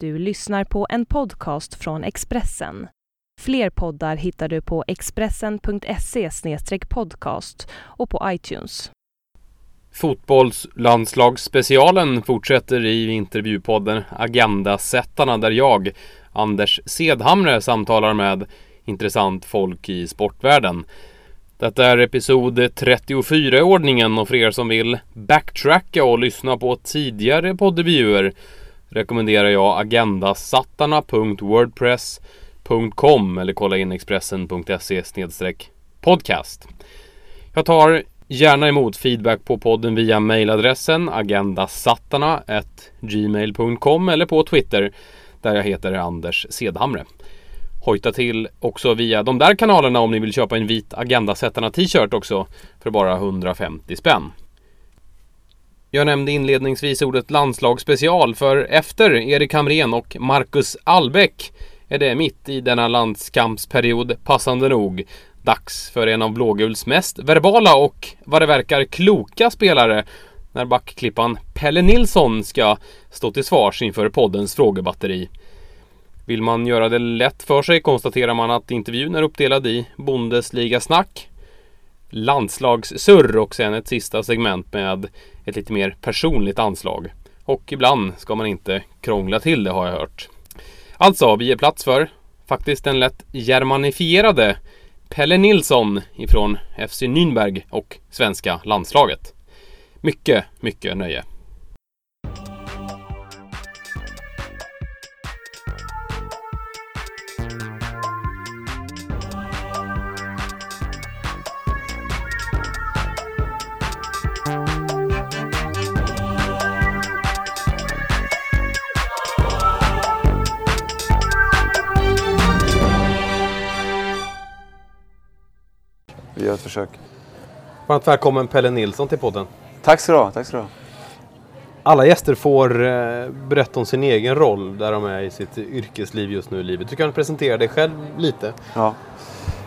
Du lyssnar på en podcast från Expressen. Fler poddar hittar du på expressen.se podcast och på iTunes. Fotbollslandslagsspecialen fortsätter i intervjupodden Agendasättarna där jag, Anders Sedhamre, samtalar med intressant folk i sportvärlden. Detta är episod 34 i ordningen och för er som vill backtracka och lyssna på tidigare poddreviewer rekommenderar jag agendasattarna.wordpress.com eller kolla in expressen.se podcast. Jag tar gärna emot feedback på podden via mejladressen agendasattarna.gmail.com eller på Twitter där jag heter Anders Sedhamre. Hojta till också via de där kanalerna om ni vill köpa en vit Agendasättarna t-shirt också för bara 150 spänn. Jag nämnde inledningsvis ordet landslagsspecial för efter Erik Hamrén och Marcus Albeck är det mitt i denna landskampsperiod passande nog dags för en av blåguls mest verbala och vad det verkar kloka spelare när backklippan Pelle Nilsson ska stå till svars inför poddens frågebatteri. Vill man göra det lätt för sig konstaterar man att intervjun är uppdelad i Bundesliga-snack, landslagssurr och sen ett sista segment med ett lite mer personligt anslag. Och ibland ska man inte krångla till det har jag hört. Alltså, vi ger plats för faktiskt den lätt germanifierade Pelle Nilsson ifrån FC Nürnberg och svenska landslaget. Mycket, mycket nöje. Försök. Varmt välkommen Pelle Nilsson till podden. Tack så du ha. Tack så du ha. Alla gäster får eh, berätta om sin egen roll där de är i sitt yrkesliv just nu i livet. Du kan presentera dig själv lite. Ja.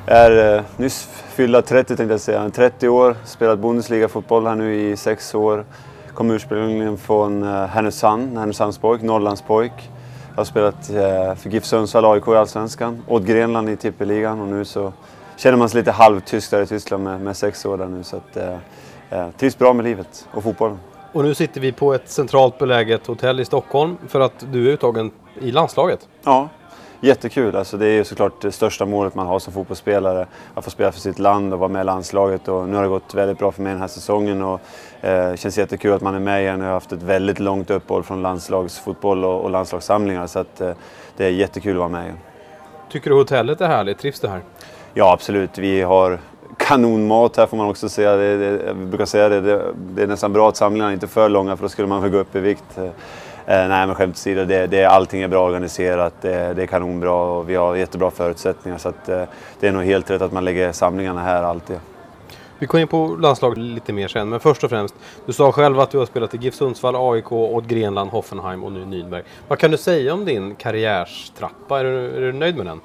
Jag är eh, nyss fyllda 30 tänkte jag säga. 30 år, spelat Bundesliga-fotboll här nu i sex år. Kom ursprungligen från eh, Härnösand, Härnösandspojk, Norrlandspojk. Jag har spelat eh, för GIF Sundsvall, AIK i Allsvenskan, Odd Grenland i Tippeligan och nu så känner man sig lite halvtysk där i Tyskland med, med sex år där nu. Så att, eh, eh, trivs bra med livet och fotbollen. Och nu sitter vi på ett centralt beläget hotell i Stockholm för att du är uttagen i landslaget. Ja, jättekul. Alltså det är ju såklart det största målet man har som fotbollsspelare. Att få spela för sitt land och vara med i landslaget. Och nu har det gått väldigt bra för mig den här säsongen. Och, eh, känns jättekul att man är med igen. Jag har haft ett väldigt långt uppehåll från landslagsfotboll och, och landslagssamlingar. Så att, eh, det är jättekul att vara med igen. Tycker du hotellet är härligt? Trivs du här? Ja, absolut. Vi har kanonmat här får man också säga. Det, det, jag brukar säga det, det, det är nästan bra att samlingarna inte är för långa för då skulle man väl gå upp i vikt. Eh, nej men skämt åsido, det, det, allting är bra organiserat, det, det är kanonbra och vi har jättebra förutsättningar. Så att, eh, det är nog helt rätt att man lägger samlingarna här alltid. Vi kommer in på landslaget lite mer sen, men först och främst. Du sa själv att du har spelat i GIF Sundsvall, AIK, Odd Grenland, Hoffenheim och nu Nürnberg. Vad kan du säga om din karriärstrappa? Är du, är du nöjd med den?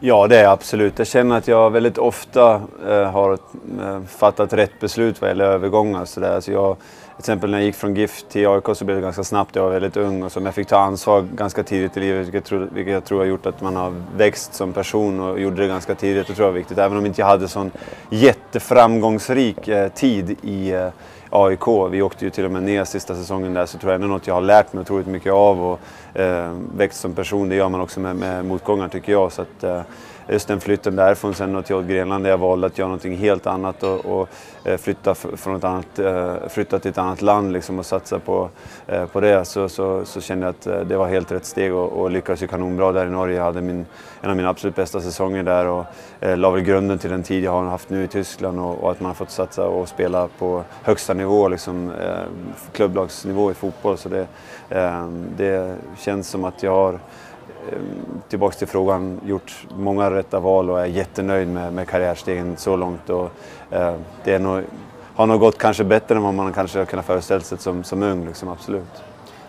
Ja, det är jag absolut. Jag känner att jag väldigt ofta eh, har eh, fattat rätt beslut vad gäller övergångar. Så där. Så jag, till exempel när jag gick från GIF till AIK så blev det ganska snabbt. Jag var väldigt ung och så, jag fick ta ansvar ganska tidigt i livet, vilket jag, tror, vilket jag tror har gjort att man har växt som person och gjorde det ganska tidigt. Det tror jag var viktigt. Även om inte jag hade sån jätteframgångsrik eh, tid i eh, AIK. Vi åkte ju till och med ner sista säsongen där så tror jag ändå något jag har lärt mig otroligt mycket av och eh, växt som person. Det gör man också med, med motgångar tycker jag. Så att, eh, just den flytten därifrån sen till Grönland Grenland där jag valde att göra någonting helt annat och, och eh, flytta, från ett annat, eh, flytta till ett annat land liksom och satsa på, eh, på det så, så, så kände jag att det var helt rätt steg och, och lyckades ju kanonbra där i Norge. Jag hade min, en av mina absolut bästa säsonger där och eh, la väl grunden till den tid jag har haft nu i Tyskland och, och att man har fått satsa och spela på högsta nivå, liksom, eh, klubblagsnivå i fotboll. Så det, eh, det känns som att jag har tillbaks till frågan, gjort många rätta val och är jättenöjd med, med karriärstegen så långt. Och, eh, det nog, har nog gått kanske bättre än vad man kanske kunnat föreställa sig som, som ung, liksom, absolut.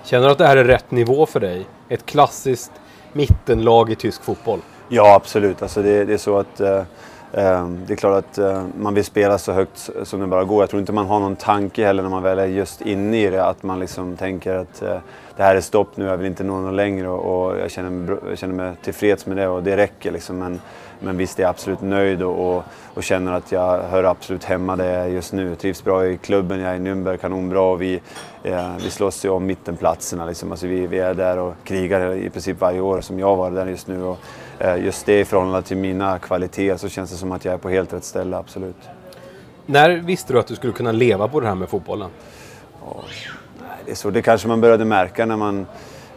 Känner du att det här är rätt nivå för dig? Ett klassiskt mittenlag i tysk fotboll? Ja, absolut. Alltså det, det är så att eh, det är klart att eh, man vill spela så högt som det bara går. Jag tror inte man har någon tanke heller när man väl är just inne i det, att man liksom tänker att det här är stopp nu, jag vill inte nå något längre och, och jag, känner, jag känner mig tillfreds med det och det räcker liksom. Men, men visst är jag absolut nöjd och, och, och, känner att jag hör absolut hemma där jag är just nu. Jag trivs bra i klubben, jag är i Nürnberg kanonbra och vi, eh, vi slåss ju om mittenplatserna. Liksom. Alltså vi, vi är där och krigar i princip varje år som jag var där just nu. Och, eh, just det i förhållande till mina kvaliteter så känns det som att jag är på helt rätt ställe, absolut. När visste du att du skulle kunna leva på det här med fotbollen? Nej, det är så det kanske man började märka när man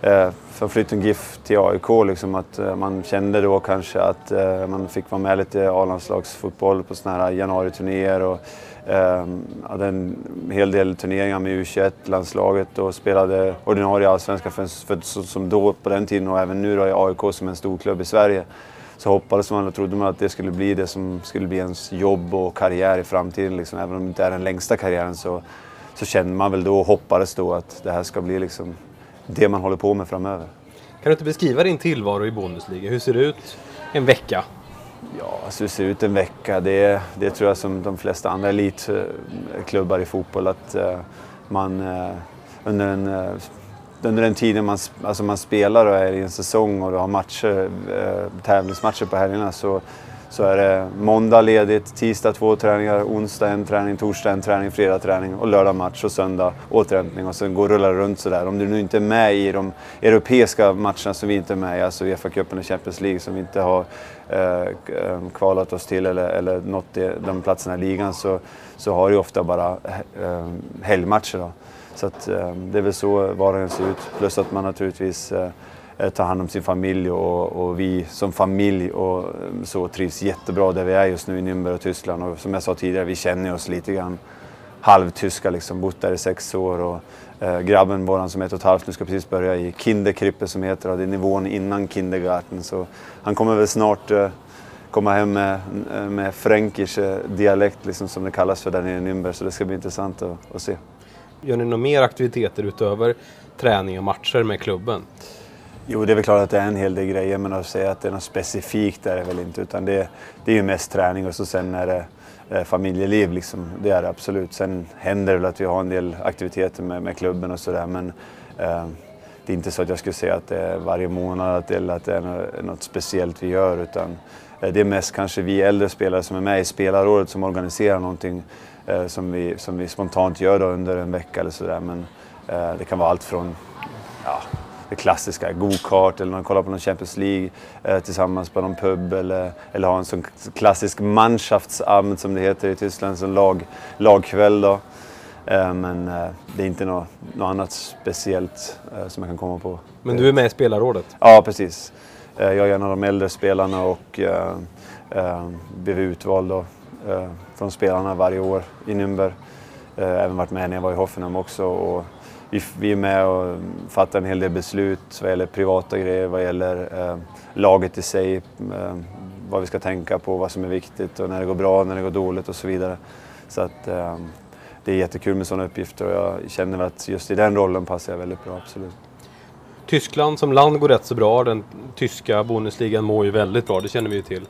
eh, flytten GIF till AIK. Liksom, att eh, man kände då kanske att eh, man fick vara med lite i A-landslagsfotboll på sådana här januariturnéer. Och, eh, hade en hel del turneringar med U21-landslaget och spelade ordinarie allsvenska för, för, som då på den tiden och även nu då i AIK som en stor klubb i Sverige så hoppades man och trodde man att det skulle bli det som skulle bli ens jobb och karriär i framtiden. Liksom. Även om det inte är den längsta karriären så, så kände man väl då och hoppades då att det här ska bli liksom det man håller på med framöver. Kan du inte beskriva din tillvaro i Bundesliga? Hur ser det ut en vecka? Ja, alltså hur ser det ut en vecka? Det, det tror jag som de flesta andra elitklubbar i fotboll att uh, man uh, under en uh, under den tiden man, alltså man spelar och är i en säsong och har matcher, tävlingsmatcher på helgerna så så är det måndag ledigt, tisdag två träningar, onsdag en träning, torsdag en träning, fredag träning och lördag match och söndag återhämtning och sen går och rullar runt sådär. Om du nu inte är med i de europeiska matcherna som vi inte är med i, alltså Uefa-cupen och Champions League som vi inte har eh, eh kvalat oss till eller, eller nått de platserna i ligan så, så har du ofta bara eh, eh, helgmatcher. Då. Så att, eh, det är väl så vardagen ser ut. Plus att man naturligtvis eh, Eh, Eh, ta hand om sin familj och, och, vi som familj och eh, så trivs jättebra där vi är just nu i Nürnberg och Tyskland. Och som jag sa tidigare, vi känner oss lite grann halvtyska, liksom, bott där i sex år. Och, eh, grabben våran som är ett och ett halvt nu ska precis börja i Kinderkrippe som heter, och det är nivån innan Kindergarten. Så han kommer väl snart eh, komma hem med, eh, med fränkisch dialekt liksom, som det kallas för där nere i Nürnberg. Så det ska bli intressant att, att se. Gör ni några mer aktiviteter utöver träning och matcher med klubben? Jo, det är väl klart att det är en hel del grejer, men att säga att det är något specifikt är det väl inte. Utan det, det är ju mest träning och så sen är det eh, familjeliv, liksom. det är det absolut. Sen händer det väl att vi har en del aktiviteter med, med klubben och sådär, men eh, det är inte så att jag skulle säga att det är varje månad eller att det är något, speciellt vi gör, utan eh, det är mest kanske vi äldre spelare som är med i spelarrådet som organiserar någonting eh, som, vi, som vi spontant gör under en vecka eller sådär. Men eh, det kan vara allt från ja, det klassiska, go-kart eller man kollar på någon Champions League eh, tillsammans på någon pub eller, eller ha en sån klassisk Mannschaftsabend som det heter i Tyskland, en lag, lagkväll då. Eh, men eh, det är inte något, något annat speciellt eh, som jag kan komma på. Men du är med i spelarrådet? Ja, precis. Eh, jag är en av de äldre spelarna och eh, blev utvald då, från spelarna varje år i Nürnberg. Även varit med när jag var i Hoffenheim också. Och, vi, vi är med och fattar en hel del beslut vad gäller privata grejer, vad gäller eh, laget i sig, eh, vad vi ska tänka på, vad som är viktigt och när det går bra, när det går dåligt och så vidare. Så att eh, det är jättekul med sådana uppgifter och jag känner att just i den rollen passar jag väldigt bra, absolut. Tyskland som land går rätt så bra. Den tyska Bundesligan mår ju väldigt bra, det känner vi ju till.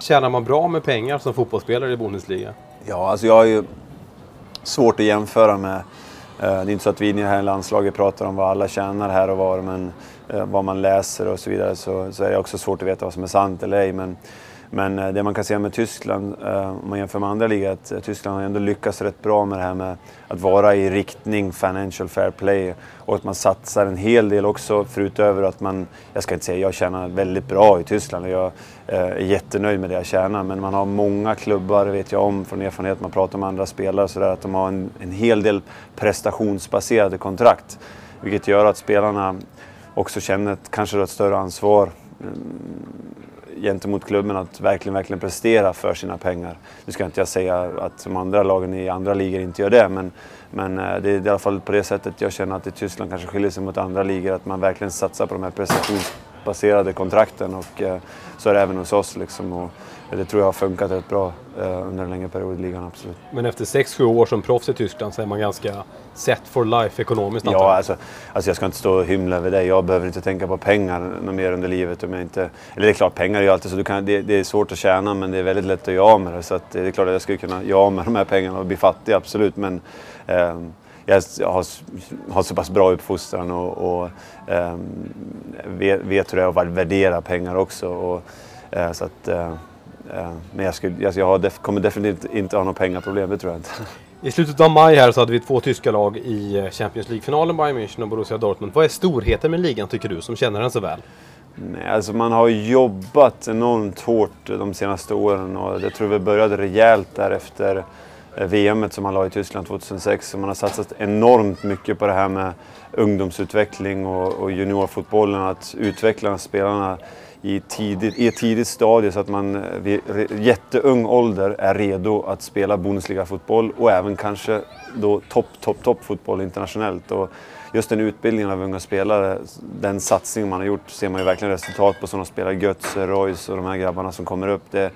Tjänar man bra med pengar som fotbollsspelare i Bundesliga? Ja, alltså jag har ju svårt att jämföra med Eh, det är inte så att vi i det här landslaget pratar om vad alla tjänar här och var, men eh, vad man läser och så vidare så, så är det också svårt att veta vad som är sant eller ej. Men, men eh, det man kan säga med Tyskland, eh, om man jämför med andra ligor, att eh, Tyskland har ändå lyckats rätt bra med det här med att vara i riktning financial fair play och att man satsar en hel del också förutöver att man, jag ska inte säga jag tjänar väldigt bra i Tyskland och jag är jättenöjd med det jag tjänar men man har många klubbar, vet jag om från erfarenhet, man pratar med andra spelare och sådär, att de har en, en hel del prestationsbaserade kontrakt. Vilket gör att spelarna också känner ett, kanske ett större ansvar mm, gentemot klubben att verkligen, verkligen prestera för sina pengar. Nu ska inte jag säga att de andra lagen i andra ligor inte gör det, men, men eh, det är i alla fall på det sättet jag känner att i Tyskland kanske skiljer sig mot andra ligor, att man verkligen satsar på de här prestationsbaserade kontrakten och eh, så är det även hos oss. Liksom, och det tror jag har funkat rätt bra eh, under en längre period i ligan, absolut. Men efter 6-7 år som proffs i Tyskland så är man ganska set for life ekonomiskt Ja, alltså, alltså jag ska inte stå och hymla över det. Jag behöver inte tänka på pengar något mer under livet. Om jag inte, eller det är klart, pengar är ju alltid så. Du kan, det, det är svårt att tjäna men det är väldigt lätt att göra med det. Så att det är klart att jag skulle kunna göra av med de här pengarna och bli fattig, absolut. Men eh, jag har, har så pass bra uppfostran och, och eh, vet, vet hur det är att värdera pengar också. Och, eh, så att, eh, eh men jag, skulle, jag, jag kommer definitivt inte ha några pengaproblem, det tror jag inte. I slutet av maj här så hade vi två tyska lag i eh, Champions League-finalen, Bayern München och Borussia Dortmund. Vad är storheten med ligan tycker du, som känner den så väl? Nej, alltså man har jobbat enormt hårt de senaste åren och jag tror vi började rejält där efter eh, VM som man la i Tyskland 2006. Så man har satsat enormt mycket på det här med ungdomsutveckling och, och juniorfotbollen, att utveckla spelarna i, tidigt, i ett tidigt stadie så att man eh, vid jätteung ålder är redo att spela Bundesliga-fotboll och även kanske då topp, topp, topp fotboll internationellt. Och just den utbildningen av unga spelare, den satsning man har gjort, ser man ju verkligen resultat på sådana spelare. Götze, Royce och de här grabbarna som kommer upp. Det,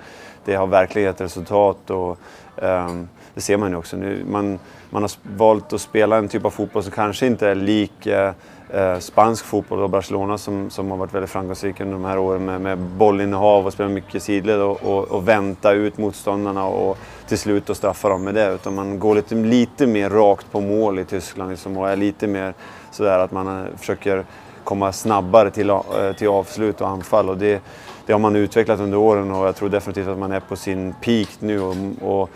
det har verkligen gett resultat och um, det ser man ju också nu. Man, man har valt att spela en typ av fotboll som kanske inte är lik uh, eh, spansk fotboll och Barcelona som, som har varit väldigt framgångsrika under de här åren med, med bollinnehav och spela mycket sidled och, och, och, vänta ut motståndarna och till slut och straffa dem med det. Utan man går lite, lite mer rakt på mål i Tyskland liksom, och är lite mer sådär att man eh, försöker komma snabbare till, eh, till avslut och anfall. Och det, det har man utvecklat under åren och jag tror definitivt att man är på sin peak nu. och, och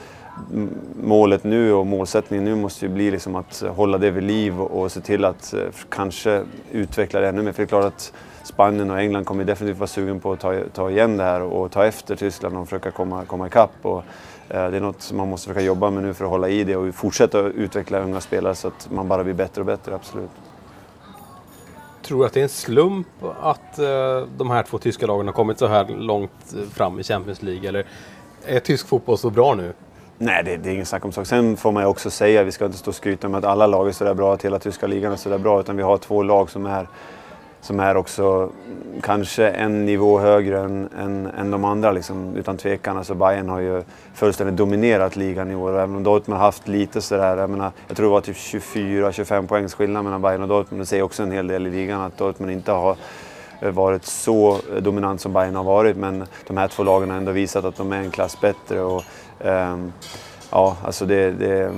målet nu och målsättningen nu måste ju bli liksom att eh, hålla det vid liv och se till att eh, kanske utveckla det ännu mer. För det är klart att Spanien och England kommer definitivt vara sugen på att ta, ta igen det här och ta efter Tyskland och försöka komma, komma ikapp. Och, eh, det är något som man måste försöka jobba med nu för att hålla i det och fortsätta utveckla unga spelare så att man bara blir bättre och bättre, absolut. Tror du att det är en slump att eh, de här två tyska lagen har kommit så här långt eh, fram i Champions League? Eller är tysk fotboll så bra nu? Nej, det, det är ingen snack om sak. Sen får man ju också säga, vi ska inte stå och skryta med att alla lag är sådär bra, att hela tyska ligan är sådär bra, utan vi har två lag som är, som är också kanske en nivå högre än, än, än de andra, liksom, utan tvekan. Alltså Bayern har ju fullständigt dominerat ligan i år, även om Dortmund har haft lite sådär, jag, menar, jag tror det var typ 24-25 poängs skillnad mellan Bayern och Dortmund. Det säger också en hel del i ligan att Dortmund inte har eh, varit så eh, dominant som Bayern har varit, men de här två lagen har ändå visat att de är en klass bättre. Och, Ehm, ja, alltså det, det,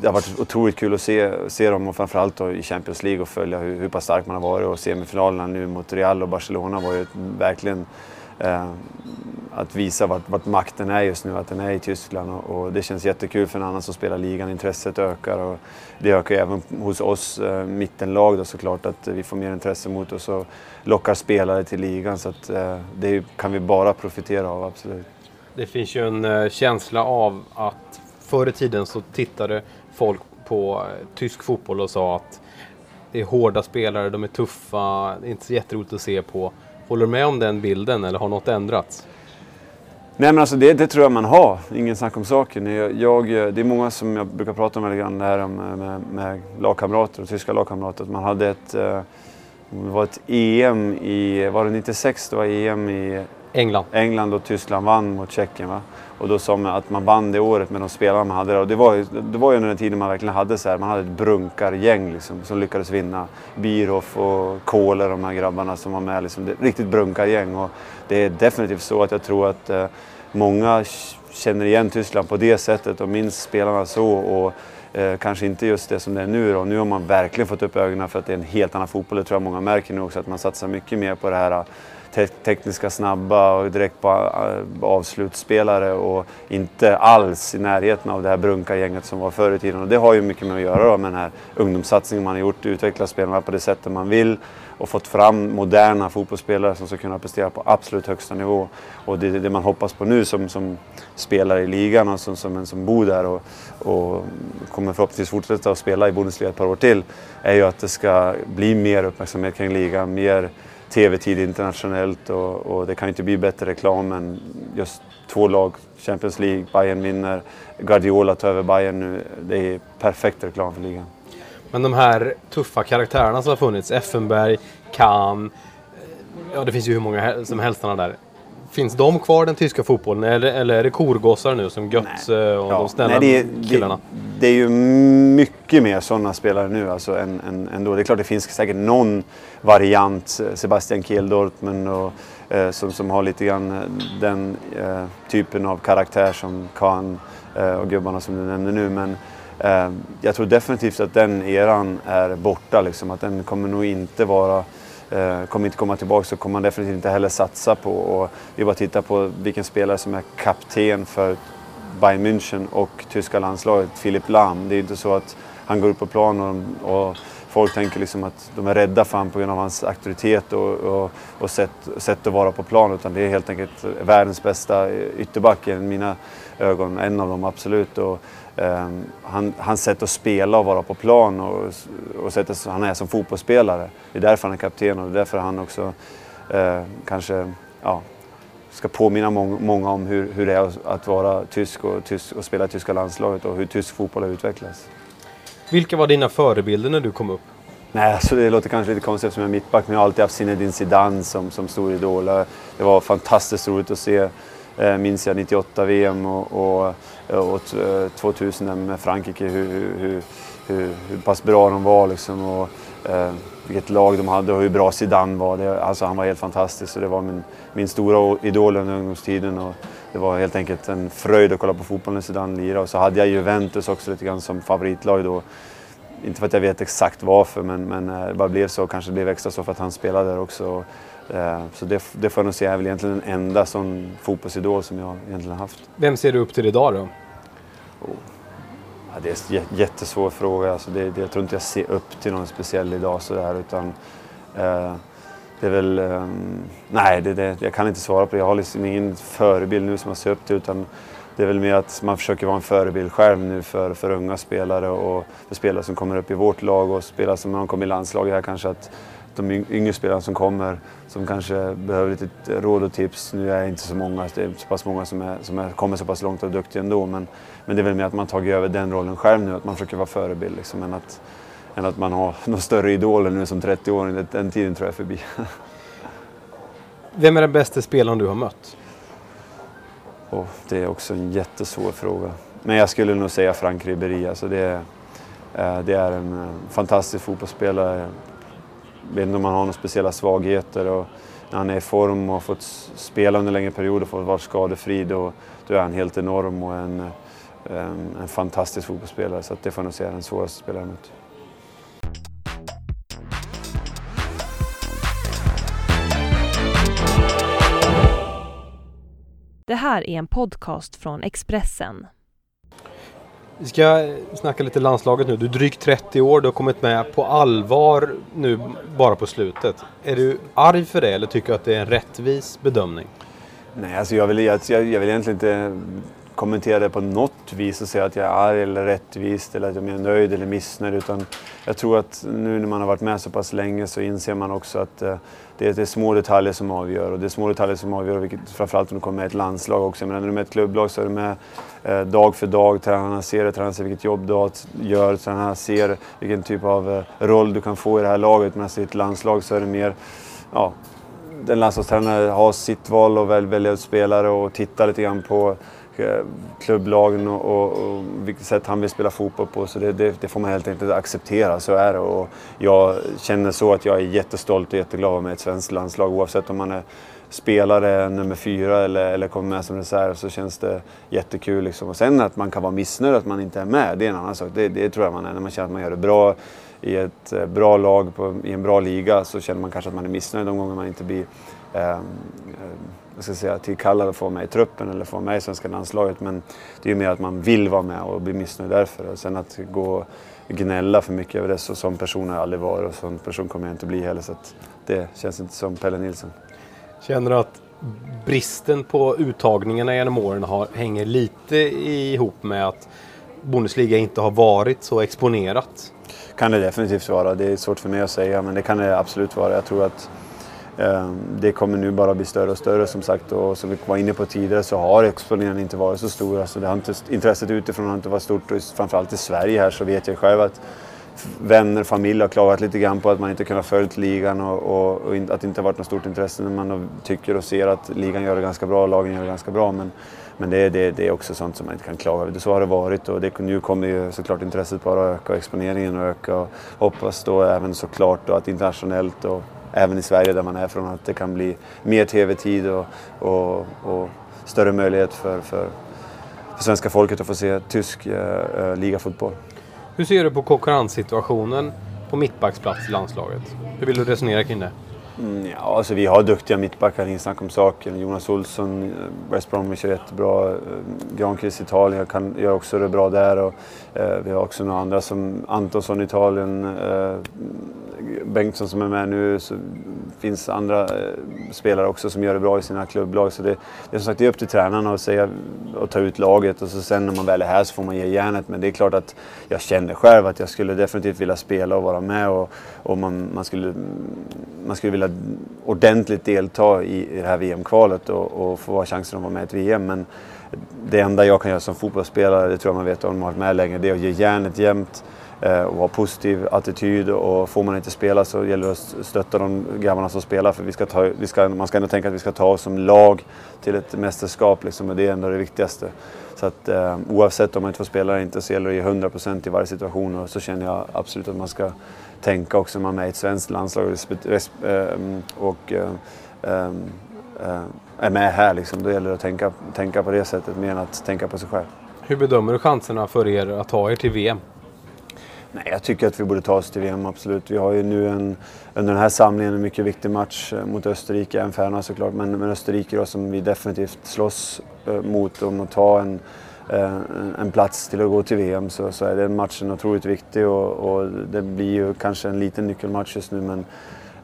det, har varit otroligt kul att se, se dem och framförallt då i Champions League och följa hur, hur pass stark man har varit och semifinalerna nu mot Real och Barcelona var ju verkligen eh, att visa vart, vart, makten är just nu, att den är i Tyskland och, och, det känns jättekul för en annan som spelar ligan. Intresset ökar och det ökar även hos oss eh, mittenlag då såklart att vi får mer intresse mot oss och lockar spelare till ligan så att eh, det kan vi bara profitera av, absolut. Det finns ju en eh, känsla av att förr i tiden så tittade folk på eh, tysk fotboll och sa att det är hårda spelare, de är tuffa, det är inte så jätteroligt att se på. Håller du med om den bilden eller har något ändrats? Nej men alltså det, det tror jag man har, ingen snack om saken. Jag, jag, det är många som jag brukar prata med lite grann det här med, eh, med, med lagkamrater och tyska lagkamrater. Man hade ett, det var ett EM i, var det 96? Det var EM i England. England och Tyskland vann mot Tjeckien. Va? Och då sa man att man vann det året med de spelarna man hade. Och det var, ju, det var ju under den tiden man verkligen hade så här, man hade ett brunkargäng liksom, som lyckades vinna. Bierhoff och Kohler, de här grabbarna som var med. Liksom, det, riktigt brunkargäng. Och det är definitivt så att jag tror att eh, många känner igen Tyskland på det sättet och minns spelarna så. Och, eh, kanske inte just det som det är nu då. Nu har man verkligen fått upp ögonen för att det är en helt annan fotboll. Det tror jag många märker nu också, att man satsar mycket mer på det här te tekniska, snabba och direkt på avslutspelare avslutsspelare och inte alls i närheten av det här brunka-gänget som var förr i tiden. Och det har ju mycket med att göra då med den här ungdomssatsningen man har gjort, utveckla spelarna på det sättet man vill och fått fram moderna fotbollsspelare som ska kunna prestera på absolut högsta nivå. Och det är det man hoppas på nu som, som spelare i ligan och som, som en som bor där och, och kommer förhoppningsvis fortsätta att spela i Bundesliga ett par år till, är ju att det ska bli mer uppmärksamhet kring ligan, mer tv-tid internationellt och, och, det kan inte bli bättre reklam än just två lag, Champions League, Bayern vinner, Guardiola tar över Bayern nu. Det är perfekt reklam för ligan. Men de här tuffa karaktärerna som har funnits, Effenberg, Kahn, eh, ja det finns ju hur många som helst där. Finns de kvar den tyska fotbollen eller, eller är det korgossar nu som Götze och ja, de snälla nej, det, killarna? Det, det, är ju mycket mer sådana spelare nu alltså, än, än, än då. Det är klart det finns säkert någon variant, Sebastian Kiel Dortmund och, eh, som, som har lite grann eh, den eh, typen av karaktär som Kahn eh, och gubbarna som du nämnde nu. Men eh, jag tror definitivt att den eran är borta. Liksom. Att den kommer nog inte vara eh, Eh, kommer inte komma tillbaka så kommer man definitivt inte heller satsa på. Och vi bara tittar på vilken spelare som är kapten för Bayern München och tyska landslaget, Philipp Lahm. Det är inte så att han går upp på plan och, och folk tänker liksom att de är rädda för honom på grund av hans auktoritet och, och, och sätt, sätt att vara på plan. Utan det är helt enkelt världens bästa ytterback i mina ögon. En av dem absolut. Och, han, hans sätt att spela och vara på plan och, och sättet han är som fotbollsspelare. Det är därför han är kapten och det är därför han också eh, kanske ja, ska påminna många, många om hur, hur det är att vara tysk och, tysk och spela i tyska landslaget och hur tysk fotboll har utvecklats. Vilka var dina förebilder när du kom upp? Nej, alltså det låter kanske lite konstigt eftersom jag är mittback, men jag har alltid haft Zinedine Zidane som, som stor idol. Det var fantastiskt roligt att se, eh, minns jag, 98 VM och, och, och 2000 eh, med Frankrike, hur, hur, hur, hur pass bra de var liksom. Och, eh, vilket lag de hade och hur bra Zidane var. Det, alltså han var helt fantastisk och det var min, min stora idol under ungdomstiden. Och det var helt enkelt en fröjd att kolla på fotbollen när Zidane lirade. Och så hade jag Juventus också lite grann som favoritlag då. Inte för att jag vet exakt varför, men, men eh, det bara blev så. Kanske det blev extra så för att han spelade där också. Eh, så det, det får jag nog säga är väl egentligen den enda sån fotbollsidol som jag egentligen haft. Vem ser du upp till idag då? Oh. Ja, det är en jättesvår fråga. Alltså det, det, jag tror inte jag ser upp till någon speciell idag sådär utan eh, det är väl... Eh, nej, det, det, jag kan inte svara på det. Jag har liksom ingen förebild nu som jag ser upp till utan det är väl mer att man försöker vara en förebild själv nu för, för unga spelare och för spelare som kommer upp i vårt lag och spelare som när kommer i landslaget här kanske att de yngre spelarna som kommer, som kanske behöver lite råd och tips. Nu är det inte så många, det är så pass många som, är, som är, kommer så pass långt och är duktiga ändå. Men, men det är väl mer att man tagit över den rollen själv nu, att man försöker vara förebild. Liksom, än, att, än att man har några större idoler nu som 30-åring. Den tiden tror jag är förbi. Vem är den bästa spelaren du har mött? Och det är också en jättesvår fråga. Men jag skulle nog säga Frank Ribéry. Alltså det, är, det är en eh, fantastisk fotbollsspelare Jag vet inte om han har några speciella svagheter. Och när han är i form och har fått spela under längre perioder och fått vara skadefri då, då är han helt enorm och en, eh, en, en fantastisk fotbollsspelare. Så det får jag nog säga är den svåraste spelaren mot. Det här är en podcast från Expressen. Vi ska snacka lite landslaget nu. Du är drygt 30 år, du har kommit med på allvar nu bara på slutet. Är du arg för det eller tycker du att det är en rättvis bedömning? Nej, alltså jag vill, jag, jag vill egentligen inte kommentera det på något vis och säga att jag är arg eller rättvist eller att jag är nöjd eller missnöjd. Utan jag tror att nu när man har varit med så pass länge så inser man också att eh, det är, det är små detaljer som avgör. Och det är små detaljer som avgör, vilket, framförallt om du kommer med ett landslag också. Men när du är med ett klubblag så är du med eh, dag för dag. Tränarna ser det, tränarna ser vilket jobb du gör, tränarna ser vilken typ av eh, roll du kan få i det här laget. Medan i ett landslag så är det mer ja, den landslagstränare har sitt val och väl välja ut spelare och titta lite grann på Eh, klubblagen och, och, och vilket sätt han vill spela fotboll på. Så det, det, det, får man helt enkelt acceptera, så är det. Och jag känner så att jag är jättestolt och jätteglad med ett svenskt landslag oavsett om man är spelare nummer fyra eller, eller kommer med som reserv så känns det jättekul. Liksom. Och sen att man kan vara missnöjd att man inte är med, det är en annan sak. Det, det tror jag man är när man känner att man gör det bra i ett eh, bra lag på, i en bra liga så känner man kanske att man är missnöjd de gånger man inte blir ehm, eh, jag ska säga, tillkallad att få med i truppen eller få med i svenska landslaget. Men det är ju mer att man vill vara med och bli missnöjd därför. Och sen att gå och gnälla för mycket över det, så som person har jag aldrig varit och sån person kommer jag inte bli heller. Så det känns inte som Pelle Nilsson. Känner du att bristen på uttagningarna genom åren har, hänger lite ihop med att Bundesliga inte har varit så exponerat? Kan det definitivt vara. Det är svårt för mig att säga men det kan det absolut vara. Jag tror att Ehm, det kommer nu bara bli större och större som sagt och som vi var inne på tidigare så har exponeringen inte varit så stor. Alltså det har inte, intresset utifrån har inte varit stort och framförallt i Sverige här så vet jag själv att vänner, och familj har klagat lite grann på att man inte kunnat följa ligan och, och, och, att det inte varit något stort intresse när man tycker och ser att ligan gör det ganska bra och lagen gör det ganska bra. Men, men det, det, det är också sånt som man inte kan klaga över. Så har det varit och det, nu kommer ju såklart intresset bara öka och exponeringen att öka. Och hoppas då även såklart då att internationellt och även i Sverige där man är från, att det kan bli mer tv-tid och, och, och, större möjlighet för, för, för svenska folket att få se tysk eh, eh ligafotboll. Hur ser du på konkurrenssituationen på mittbacksplats i landslaget? Hur vill du resonera kring det? Mm, ja, alltså vi har duktiga mittbackar, inget snack om saken. Jonas Olsson, eh, West Bromwich är jättebra. Eh, Granqvist Italien kan, gör också det bra där. Och, eh, vi har också några andra som Antonsson Italien, eh, Bengtsson som är med nu. Så finns andra eh, spelare också som gör det bra i sina klubblag. Så det, det är som sagt det är upp till tränarna att säga och ta ut laget och så sen när man väl är här så får man ge järnet. Men det är klart att jag känner själv att jag skulle definitivt vilja spela och vara med och, och man, man, skulle, man skulle vilja ordentligt delta i, det här VM-kvalet och, och få chansen att vara med i ett VM. Men det enda jag kan göra som fotbollsspelare, det tror jag man vet om man har varit med länge, det är att ge järnet jämt eh, och ha positiv attityd och får man inte spela så gäller det att stötta de grabbarna som spelar för vi ska ta, vi ska, man ska ändå tänka att vi ska ta oss som lag till ett mästerskap liksom, och det är ändå det viktigaste. Så att eh, oavsett om man inte får spela eller inte så gäller det att ge 100% i varje situation och så känner jag absolut att man ska tänka också när man är med i ett svenskt landslag eh, och eh, eh, är med här liksom. Då gäller det att tänka, tänka på det sättet mer än att tänka på sig själv. Hur bedömer du chanserna för er att ta er till VM? Nej, jag tycker att vi borde ta oss till VM, absolut. Vi har ju nu en, under den här samlingen en mycket viktig match eh, mot Österrike, även Färna såklart, men, men Österrike då, som vi definitivt slåss uh, mot om att ta en, Eh, en plats till att gå till VM så, så är den matchen otroligt viktig och, och det blir ju kanske en liten nyckelmatch just nu men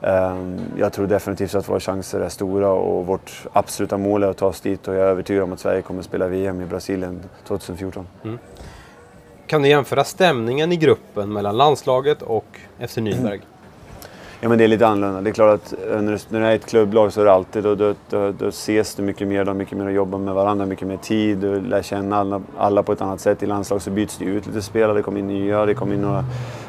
uh, jag tror definitivt att våra chanser är stora och vårt absoluta mål är att ta oss dit och jag är övertygad om att Sverige kommer att spela VM i Brasilien 2014. Mm. Kan du jämföra stämningen i gruppen mellan landslaget och FC Nürnberg? Ja men det är lite annorlunda. Det är klart att eh, när du, när du är ett klubblag så är det alltid, då, då, då, då ses du mycket mer, du har mycket mer att jobba med varandra, mycket mer tid, du lär känna alla, alla på ett annat sätt. I landslag så byts det ut lite spelare, det kommer in nya, det kommer in några,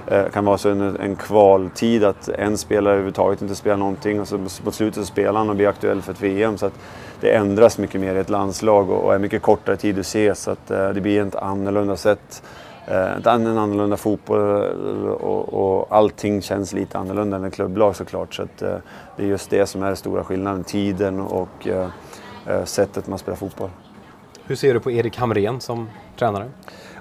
eh, kan vara så en, en kvaltid att en spelare överhuvudtaget inte spelar någonting och så på slutet så spelar han och blir aktuell för ett VM. Så att det ändras mycket mer i ett landslag och, och är mycket kortare tid du ses så att eh, det blir ett annorlunda sätt Eh, en annorlunda fotboll eh, och, och allting känns lite annorlunda än ett klubblag såklart. Så att, eh, det är just det som är den stora skillnaden, tiden och eh, eh, sättet man spelar fotboll. Hur ser du på Erik Hamrén som tränare?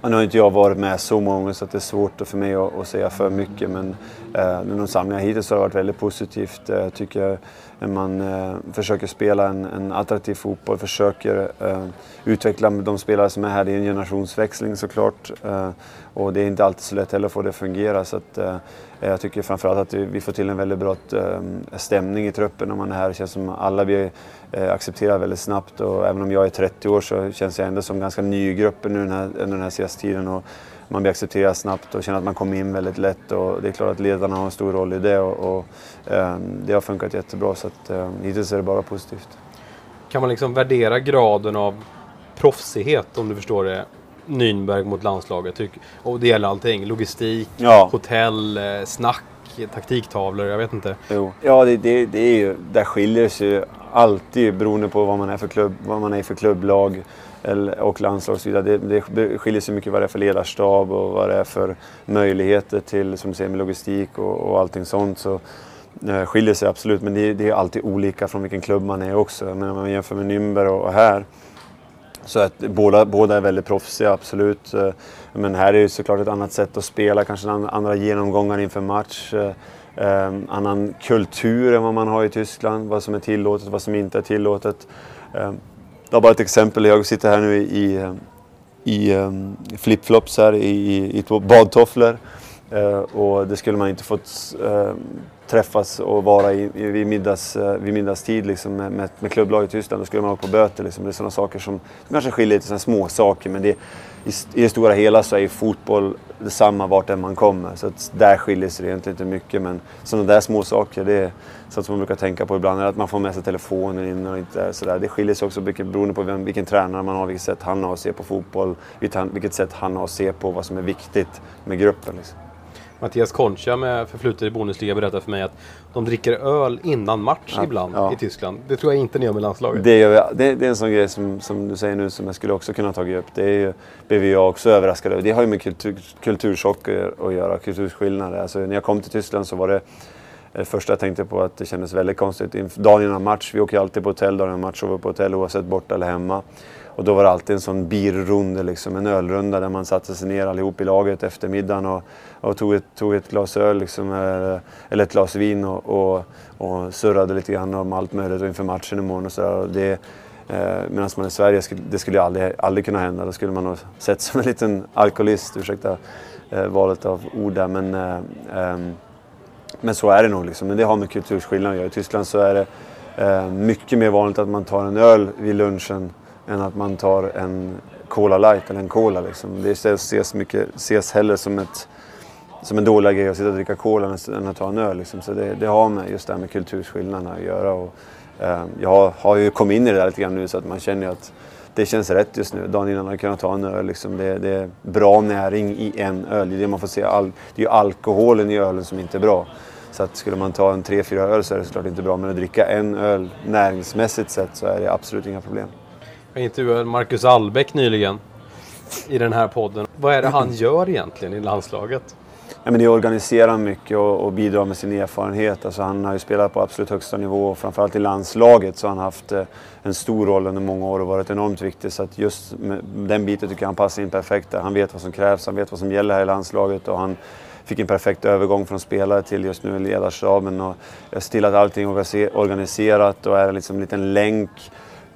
Ja, nu har inte jag varit med så många gånger så det är svårt för mig att, att säga för mycket men eh, de samlingarna hittills har det varit väldigt positivt. Eh, tycker jag när man eh, försöker spela en, en attraktiv fotboll, försöker eh, utveckla de spelare som är här. Det är en generationsväxling såklart eh, och det är inte alltid så lätt heller att få det att fungera. Så att, eh, Eh, jag tycker framförallt att vi får till en väldigt bra ehm, stämning i truppen när man är här. Det känns som att alla vi eh, accepterar väldigt snabbt och även om jag är 30 år så känns jag ändå som ganska ny i gruppen den här, under den här senaste tiden. Och, man blir accepterad snabbt och känner att man kommer in väldigt lätt. Och det är klart att ledarna har en stor roll i det och, och ehm, det har funkat jättebra så att ehm, hittills är det bara positivt. Kan man liksom värdera graden av proffsighet om du förstår det? Nürnberg mot landslaget. Och det gäller allting. Logistik, ja. hotell, eh, snack, taktiktavlor. Jag vet inte. Jo. Ja, det, det, det är ju, där skiljer det sig alltid beroende på vad man är för, klubb, vad man är för klubblag och landslag och så vidare. Det, det skiljer sig mycket vad det är för ledarstab och vad det är för möjligheter till, som du säger, med logistik och, och allting sånt. Så, eh, skiljer sig absolut, men det, det, är alltid olika från vilken klubb man är också. Men om man jämför med Nürnberg och, och här så att båda, båda är väldigt proffsiga, absolut. Eh, men här är det såklart ett annat sätt att spela, kanske andra genomgångar inför match. Eh, ehm, annan kultur än vad man har i Tyskland, vad som är tillåtet, vad som inte är tillåtet. Jag det var bara ett exempel. Jag sitter här nu i, i um, flipflops här i, i, i badtofflor. Uh, och det skulle man inte fått uh, träffas och vara i, i, vid, middags, eh, vid middagstid liksom, med, med, med klubblag i Tyskland. Då skulle man åka på böter. Liksom. Det är sådana saker som, som kanske skiljer lite, små saker men det, i, i det stora hela så är fotboll detsamma vart än man kommer. Så att där skiljer sig det egentligen inte mycket. Men sådana där små saker, det är sånt som man brukar tänka på ibland. eller Att man får med sig telefonen in och inte sådär. Det skiljer sig också mycket beroende på vem, vilken tränare man har, vilket sätt han har att se på fotboll, vilket sätt han har att se på vad som är viktigt med gruppen. Liksom. Mattias Concha med förflutet i Bundesliga berättade för mig att de dricker öl innan match ja, ibland ja. i Tyskland. Det tror jag inte ni gör med landslaget. Det, gör det, det är en sån grej som, som du säger nu som jag skulle också kunna tagit upp. Det är, blev jag också överraskad över. Det har ju med kultur, kulturchock att göra, kulturskillnader. Alltså, när jag kom till Tyskland så var det det första jag tänkte på att det kändes väldigt konstigt. Dagen innan match, vi åker alltid på hotell dagen innan match, och på hotell oavsett borta eller hemma. Och då var det alltid en sån birrunda, liksom, en ölrunda där man satte sig ner allihop i laget eftermiddagen och, och tog, ett, tog ett glas öl liksom, eller, ett glas vin och, och, och surrade lite grann om allt möjligt inför matchen imorgon och sådär. Eh, Medan man i Sverige, det skulle ju aldrig, aldrig kunna hända. Då skulle man ha sett som en liten alkoholist, ursäkta eh, valet av ord där. Men, eh, ehm, men så är det nog. Liksom. Men det har med kulturskillnader att göra. I Tyskland så är det eh, mycket mer vanligt att man tar en öl vid lunchen än att man tar en Cola light eller en Cola. Liksom. Det ses, mycket, ses hellre som, ett, som en dålig grej att sitta och dricka Cola än att ta en öl. Liksom. Så det, det, har med just det här med kulturskillnaderna att göra. Och, eh, jag har ju kommit in i det där lite grann nu så att man känner att det känns rätt just nu. Dagen innan hade jag kunnat ta en öl. Liksom. Det, det, är bra näring i en öl. Det är det man får se. All, det är ju alkoholen i ölen som inte är bra. Så att skulle man ta en tre, fyra öl så är det såklart inte bra. Men att dricka en öl näringsmässigt sett så är det absolut inga problem. Jag intervjuade Marcus Albeck nyligen i den här podden. Vad är det han gör egentligen i landslaget? Ja, men det organiserar mycket och, och bidrar med sin erfarenhet. Alltså han har ju spelat på absolut högsta nivå och framförallt i landslaget så har han haft eh, en stor roll under många år och varit enormt viktig. Så att just den biten tycker jag han passar in perfekt där. Han vet vad som krävs, han vet vad som gäller här i landslaget och han fick en perfekt övergång från spelare till just nu ledarstaben och ser till att allting är organiserat och är liksom en liten länk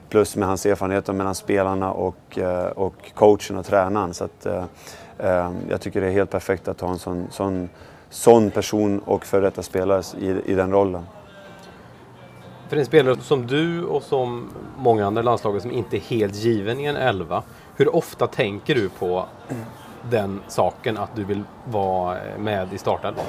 Plus med hans erfarenheter mellan spelarna och, eh, och coachen och tränaren. Så att, eh, eh, jag tycker det är helt perfekt att ha en sån, sån, sån person och före detta spelare i, i den rollen. För en spelare som du och som många andra landslagare som inte är helt given i en elva. Hur ofta tänker du på den saken att du vill vara med i startelvan?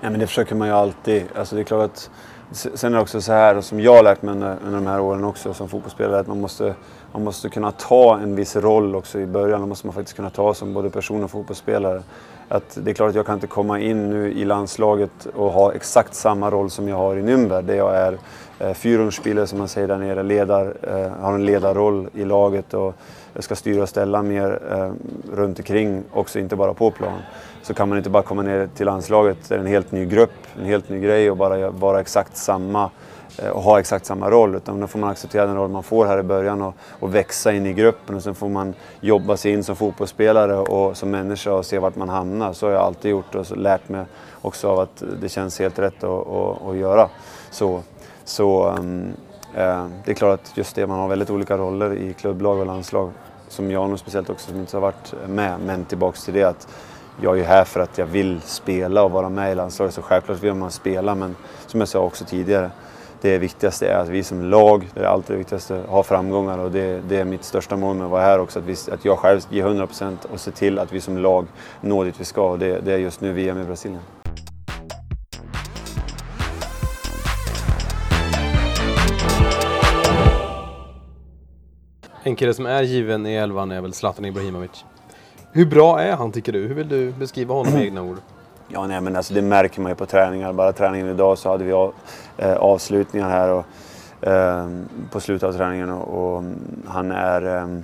Ja, men det försöker man ju alltid. Alltså det är klart att Sen är det också så här, som jag har lärt mig under, under de här åren också som fotbollsspelare, att man måste, man måste kunna ta en viss roll också i början. Det måste man faktiskt kunna ta som både person och fotbollsspelare. Att det är klart att jag kan inte komma in nu i landslaget och ha exakt samma roll som jag har i Nürnberg, där jag är Eh, fyrhundsspelare som man säger där nere, ledar, eh, har en ledarroll i laget och ska styra och ställa mer eh, runt omkring också, inte bara på plan så kan man inte bara komma ner till landslaget, det är en helt ny grupp, en helt ny grej och bara vara exakt samma eh, och ha exakt samma roll. Utan då får man acceptera den roll man får här i början och, och växa in i gruppen och sen får man jobba sig in som fotbollsspelare och som människa och se vart man hamnar. Så har jag alltid gjort och lärt mig också av att det känns helt rätt att, att, att göra så. Så ehm, eh, det är klart att just det, man har väldigt olika roller i klubblag och landslag. Som jag nog speciellt också som inte har varit med. Men tillbaks till det att jag är ju här för att jag vill spela och vara med i landslaget. Så självklart vill man spela, men som jag sa också tidigare, det viktigaste är att vi som lag, det är alltid det viktigaste, har framgångar och det, det, är mitt största mål med att vara här också. Att, vi, att jag själv ger 100% och ser till att vi som lag når dit vi ska och det, det är just nu VM i Brasilien. En kille som är given i elvan är väl Zlatan Ibrahimovic. Hur bra är han tycker du? Hur vill du beskriva honom i egna ord? Ja, nej, men alltså, det märker man ju på träningar. Bara träningen idag så hade vi av, eh, avslutningar här och, eh, på slutet av träningen och, och han är... Eh,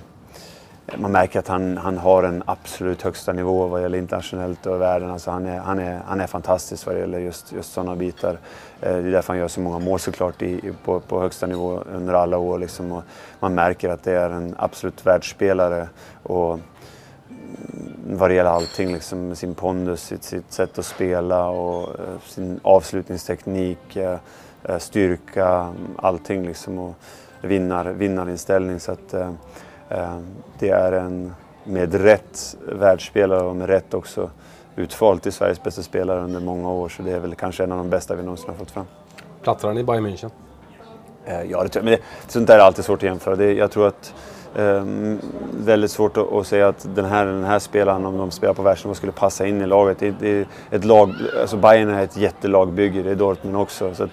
man märker att han, han har en absolut högsta nivå vad gäller internationellt och världen. Alltså han, är, han, är, han är fantastisk vad det gäller just, just sådana bitar. Eh, det är därför han gör så många mål såklart i, på, på högsta nivå under alla år. Liksom. Och man märker att det är en absolut världsspelare. Och, vad det gäller allting. Liksom, sin pondus, sitt, sitt sätt att spela och eh, sin avslutningsteknik, eh, eh, styrka, allting liksom. Och vinnar, vinnarinställning. Så att, det är en, med rätt världsspelare och med rätt också utvald till Sveriges bästa spelare under många år. Så det är väl kanske en av de bästa vi någonsin har fått fram. Platsar han i Bayern München? Ja, det, men det, sånt där är alltid svårt att jämföra. Det, jag tror att Um, väldigt svårt att, att, säga att den här, den här spelaren, om de spelar på världsnivå, skulle passa in i laget. Det, det, ett lag, alltså Bayern är ett jättelagbygge, det är Dortmund också. Så att,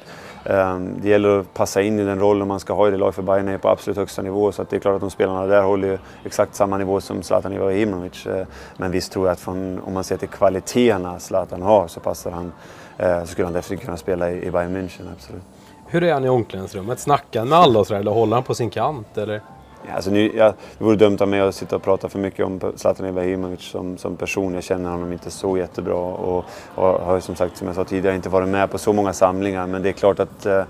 Ehm, det gäller att passa in i den rollen man ska ha i det laget, för Bayern är på absolut högsta nivå. Så att det är klart att de spelarna där håller ju exakt samma nivå som Zlatan Ibrahimovic. Ehm, men visst tror jag att från, om man ser till kvaliteterna Zlatan har så passar han, eh, så skulle han definitivt kunna spela i, i Bayern München, absolut. Hur är han i omklädningsrummet? Snackar han med alla och sådär, eller håller han på sin kant? Eller? Alltså nu, jag, det vore dumt av mig att sitta och prata för mycket om Zlatan Ibrahimovic som, som person. Jag känner honom inte så jättebra och, och har som sagt, som jag sa tidigare, inte varit med på så många samlingar. Men det är klart att eh,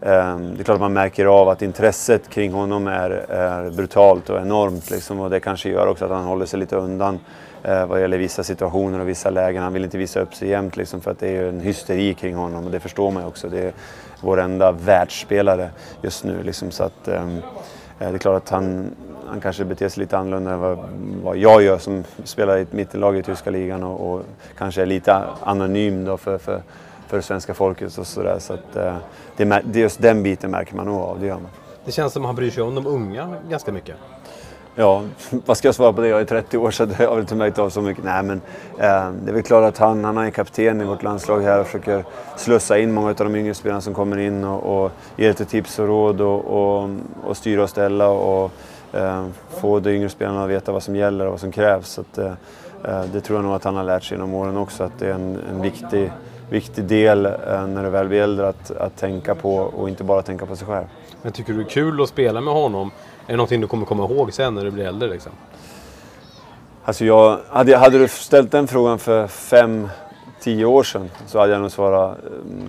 ehm, det är klart att man märker av att intresset kring honom är, är brutalt och enormt. Liksom, och det kanske gör också att han håller sig lite undan eh, vad gäller vissa situationer och vissa lägen. Han vill inte visa upp sig jämt liksom, för att det är en hysteri kring honom och det förstår man ju också. Det är vår enda världsspelare just nu. Liksom, så att, eh, Eh, det är klart att han, han kanske beter sig lite annorlunda än vad, vad jag gör som spelar i ett mittenlag i tyska ligan och, och kanske är lite anonym då för, för, för svenska folket och sådär. Så att, eh, det, det, just den biten märker man nog av, det gör man. Det känns som att han bryr sig om de unga ganska mycket. Ja, vad ska jag svara på det? Jag är 30 år så det har väl inte märkt av så mycket. Nej, men eh, det är väl klart att han, han är kapten i vårt landslag här och försöker slussa in många av de yngre spelarna som kommer in och, och ge lite tips och råd och, och, och styra och ställa och eh, få de yngre spelarna att veta vad som gäller och vad som krävs. Så att, eh, eh det tror jag nog att han har lärt sig genom åren också, att det är en, en viktig, viktig del eh, när du väl blir äldre att, att tänka på och inte bara tänka på sig själv. Men tycker du det är kul att spela med honom? Är det någonting du kommer komma ihåg sen när du blir äldre? Liksom? Alltså jag, hade, hade du ställt den frågan för fem, tio år sedan så hade jag nog svarat um,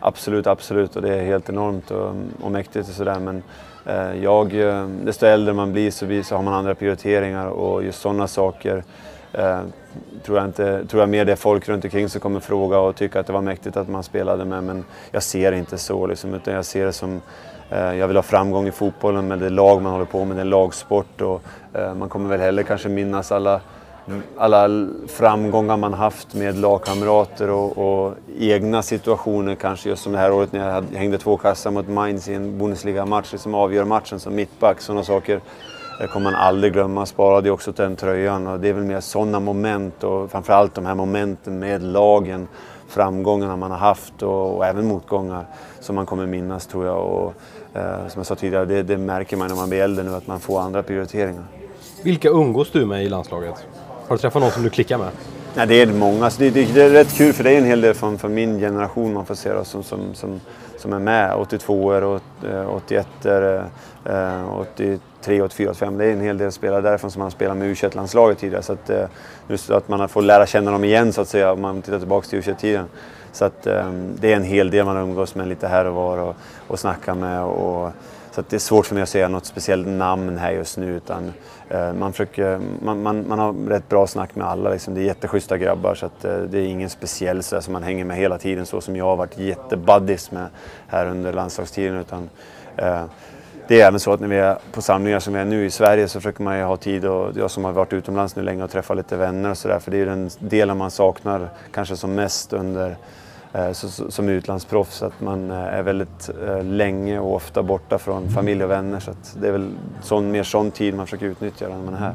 absolut, absolut och det är helt enormt och, och mäktigt och sådär. Men uh, jag, eh, desto äldre man blir så, blir så har man andra prioriteringar och just sådana saker uh, tror, jag inte, tror jag mer det är folk runt omkring som kommer fråga och tycka att det var mäktigt att man spelade med. Men jag ser det inte så liksom, utan jag ser det som Eh, jag vill ha framgång i fotbollen med det lag man håller på med, det är lagsport och eh, man kommer väl heller kanske minnas alla, alla framgångar man haft med lagkamrater och, och, egna situationer kanske just som det här året när jag hängde två kassar mot Mainz i en Bundesliga-match som liksom avgör matchen som mittback. Sådana saker det kommer man aldrig glömma. Sparade ju också till den tröjan och det är väl mer sådana moment och framförallt de här momenten med lagen framgångarna man har haft och, och, även motgångar som man kommer minnas tror jag. Och, eh, som jag sa tidigare, det, det, märker man när man blir äldre nu att man får andra prioriteringar. Vilka umgås du med i landslaget? Har du träffat någon som du klickar med? Nej, det är många. Så det, det, det, är rätt kul för det är en hel del från, från min generation man får se då, som, som, som, som är med. 82 er 81 er 83, 84, 85. Det är en hel del spelare därifrån som man har spelat med u landslaget tidigare. Så att, eh, just att man får lära känna dem igen så att säga om man tittar tillbaka till u tiden Så att, ehm, det är en hel del man umgås med lite här och var och, och snackar med. Och, så att det är svårt för mig att säga något speciellt namn här just nu. Utan, eh, man, försöker, man, man, man, har rätt bra snack med alla. Liksom. Det är jätteschyssta grabbar så att, eh, det är ingen speciell så som man hänger med hela tiden så som jag har varit jättebuddies med här under landslagstiden. Utan, eh, det är även så att när vi är på samlingar som vi är nu i Sverige så försöker man ju ha tid och jag som har varit utomlands nu länge och träffa lite vänner och sådär för det är ju den delen man saknar kanske som mest under eh, som utlandsproffs att man eh, är väldigt eh, länge och ofta borta från familj och vänner så att det är väl sån, mer sån tid man försöker utnyttja när man är här.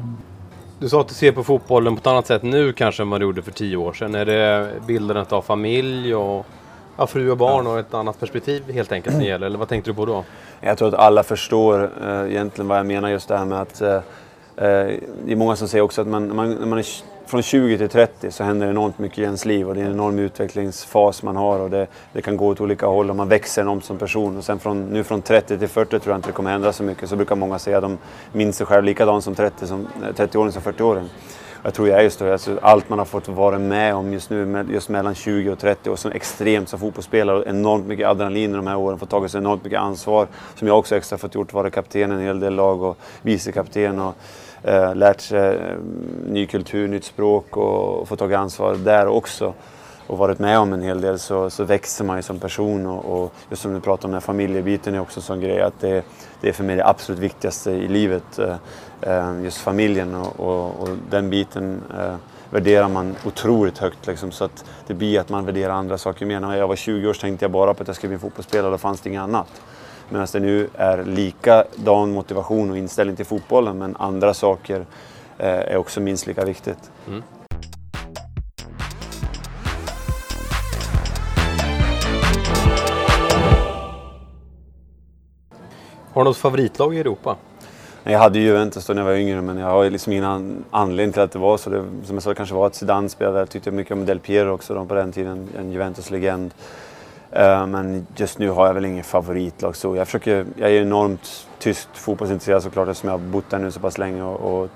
Du sa att du ser på fotbollen på ett annat sätt nu kanske än vad du gjorde för tio år sedan. Är det bildandet av familj och ja, fru och barn och ett annat perspektiv helt enkelt som gäller? Eller vad tänkte du på då? Jag tror att alla förstår eh, egentligen vad jag menar just det här med att eh, eh det är många som säger också att man, man, när man är från 20 till 30 så händer enormt mycket i ens liv och det är en enorm utvecklingsfas man har och det, det kan gå åt olika håll och man växer enormt som person. Och sen från, nu från 30 till 40 tror jag inte det kommer hända så mycket. Så brukar många säga att de minns sig själv likadant som 30 som 30-åring som 40-åring. Jag tror jag är just det. Alltså, allt man har fått vara med om just nu, just mellan 20 och 30 år, så extremt som fotbollsspelare. Enormt mycket adrenalin de här åren, fått tagit sig enormt mycket ansvar. Som jag också extra fått gjort, vara kapten i en hel del lag och vicekapten. Och, eh, lärt sig eh, ny kultur, nytt språk och, och fått tagit ansvar där också och varit med om en hel del så, så växer man ju som person och, och just som du pratar om den här familjebiten är också en sån grej att det, det är för mig det absolut viktigaste i livet. Eh, eh just familjen och, och, och den biten eh, värderar man otroligt högt. Liksom, så att det blir att man värderar andra saker mer. När jag var 20 år så tänkte jag bara på att jag skulle bli fotbollsspelare, då fanns det inget annat. Medan det nu är likadan motivation och inställning till fotbollen men andra saker eh, är också minst lika viktigt. Mm. Har du något favoritlag i Europa? Jag hade ju Juventus då när jag var yngre men jag har liksom ingen anledning till att det var så. Det, som jag sa, det kanske var att Zidane spelade. Jag tyckte mycket om Del Piero också då, på den tiden, en Juventus-legend. Uh, men just nu har jag väl ingen favoritlag så. Jag, försöker, jag är enormt tyskt fotbollsintresserad såklart eftersom jag har bott där nu så pass länge och, och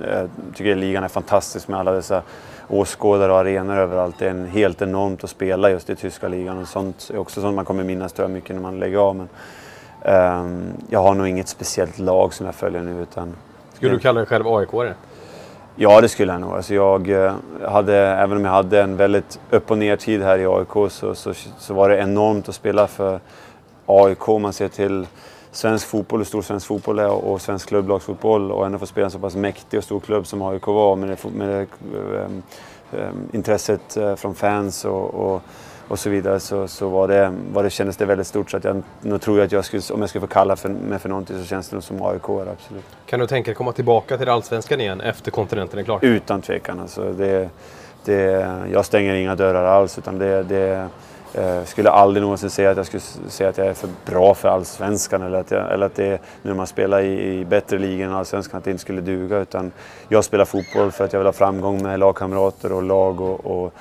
jag tycker ligan är fantastisk med alla dessa åskådare och arenor överallt. Det är en, helt enormt att spela just i tyska ligan och sånt är också sånt man kommer minnas tror jag mycket när man lägger av. Men, jag har nog inget speciellt lag som jag följer nu utan... Skulle du kalla dig själv AIK-are? Ja, det skulle jag nog. Alltså jag eh, hade, även om jag hade en väldigt upp och ner tid här i AIK så, så, så var det enormt att spela för AIK. Man ser till svensk fotboll, hur stor svensk fotboll är och svensk klubblagsfotboll och ändå få spela en så pass mäktig och stor klubb som AIK var med, det, med det, um, um, intresset från fans och, och, och, så vidare så, så var, det, var det, kändes det väldigt stort. Så att jag nog tror att jag skulle, om jag skulle få kalla för, mig för någonting så känns det nog som AIK absolut. Kan du tänka dig komma tillbaka till Allsvenskan igen efter kontinenten är klar? Utan tvekan. Alltså det, det, jag stänger inga dörrar alls utan det, det jag eh, skulle aldrig någonsin säga att jag skulle säga att jag är för bra för Allsvenskan eller att, jag, eller att det är när man spelar i, i bättre ligor än Allsvenskan att det inte skulle duga. Utan jag spelar fotboll för att jag vill ha framgång med lagkamrater och lag och, och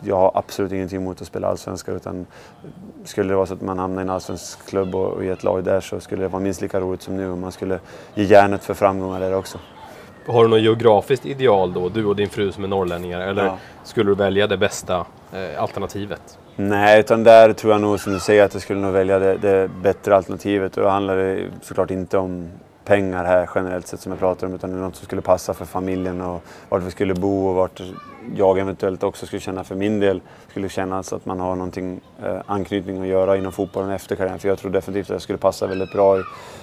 jag har absolut ingenting emot att spela Allsvenskan utan skulle det vara så att man hamnar i en allsvensk klubb och, i ett lag där så skulle det vara minst lika roligt som nu och man skulle ge järnet för framgångar där också. Har du något geografiskt ideal då, du och din fru som är norrlänningar? Eller ja. skulle du välja det bästa eh, alternativet? Nej, utan där tror jag nog som du säger att jag skulle nog välja det, det bättre alternativet. Och då handlar det såklart inte om pengar här generellt sett som jag pratar om utan det är något som skulle passa för familjen och vart vi skulle bo och vart jag eventuellt också skulle känna för min del skulle kännas att man har någonting eh, anknytning att göra inom fotbollen efter karriären. För jag tror definitivt att jag skulle passa väldigt bra i,